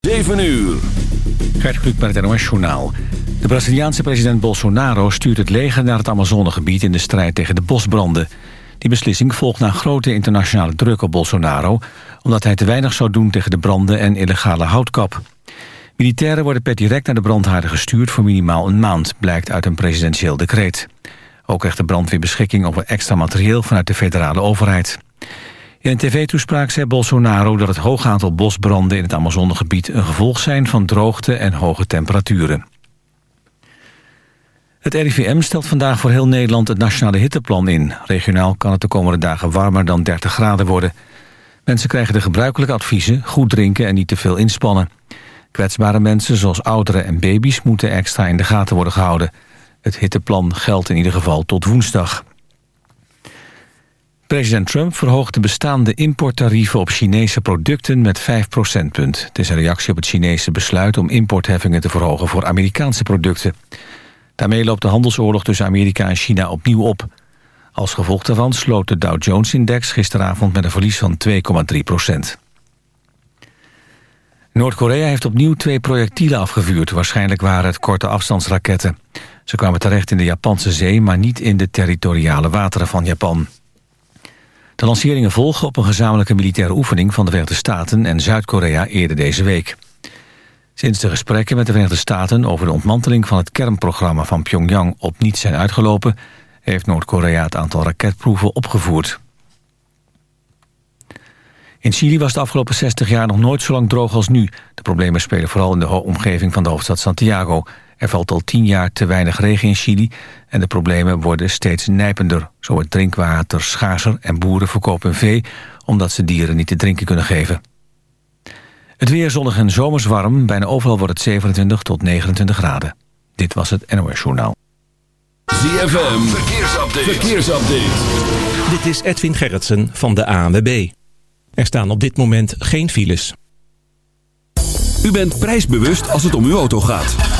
7 uur. Gert Kluk met het NOS Journaal. De Braziliaanse president Bolsonaro stuurt het leger naar het Amazonegebied... in de strijd tegen de bosbranden. Die beslissing volgt na grote internationale druk op Bolsonaro... omdat hij te weinig zou doen tegen de branden en illegale houtkap. Militairen worden per direct naar de brandhaarden gestuurd... voor minimaal een maand, blijkt uit een presidentieel decreet. Ook krijgt de brandweer beschikking over extra materieel... vanuit de federale overheid. In een tv-toespraak zei Bolsonaro dat het hoge aantal bosbranden in het Amazonegebied een gevolg zijn van droogte en hoge temperaturen. Het RIVM stelt vandaag voor heel Nederland het nationale hitteplan in. Regionaal kan het de komende dagen warmer dan 30 graden worden. Mensen krijgen de gebruikelijke adviezen, goed drinken en niet te veel inspannen. Kwetsbare mensen zoals ouderen en baby's moeten extra in de gaten worden gehouden. Het hitteplan geldt in ieder geval tot woensdag. President Trump verhoogt de bestaande importtarieven op Chinese producten met 5 procentpunt. Het is een reactie op het Chinese besluit om importheffingen te verhogen voor Amerikaanse producten. Daarmee loopt de handelsoorlog tussen Amerika en China opnieuw op. Als gevolg daarvan sloot de Dow Jones-index gisteravond met een verlies van 2,3 procent. Noord-Korea heeft opnieuw twee projectielen afgevuurd. Waarschijnlijk waren het korte afstandsraketten. Ze kwamen terecht in de Japanse zee, maar niet in de territoriale wateren van Japan. De lanceringen volgen op een gezamenlijke militaire oefening... van de Verenigde Staten en Zuid-Korea eerder deze week. Sinds de gesprekken met de Verenigde Staten... over de ontmanteling van het kernprogramma van Pyongyang op niets zijn uitgelopen... heeft Noord-Korea het aantal raketproeven opgevoerd. In Chili was de afgelopen 60 jaar nog nooit zo lang droog als nu. De problemen spelen vooral in de omgeving van de hoofdstad Santiago... Er valt al tien jaar te weinig regen in Chili en de problemen worden steeds nijpender. Zo wordt drinkwater schaarser en boeren verkopen vee omdat ze dieren niet te drinken kunnen geven. Het weer zonnig en zomers warm. Bijna overal wordt het 27 tot 29 graden. Dit was het NOS Journaal. ZFM, verkeersupdate. verkeersupdate. Dit is Edwin Gerritsen van de ANWB. Er staan op dit moment geen files. U bent prijsbewust als het om uw auto gaat.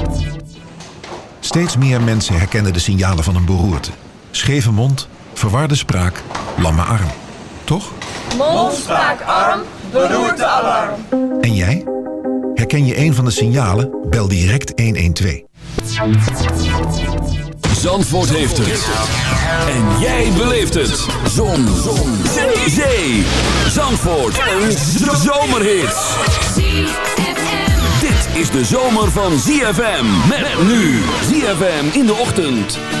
Steeds meer mensen herkennen de signalen van een beroerte. Scheve mond, verwarde spraak, lamme arm. Toch? Mond, spraak, arm, beroerte, alarm. En jij? Herken je een van de signalen? Bel direct 112. Zandvoort heeft het. En jij beleeft het. Zon. Zon. Zee. Zee. Zandvoort. Een zomerhit. Dit is de zomer van ZFM. Met nu ZFM in de ochtend.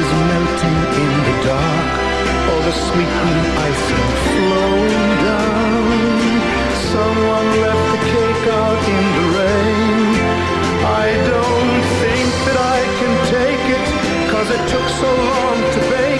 is melting in the dark, all the sweet green ice is flowing down. Someone left the cake out in the rain. I don't think that I can take it, cause it took so long to bake.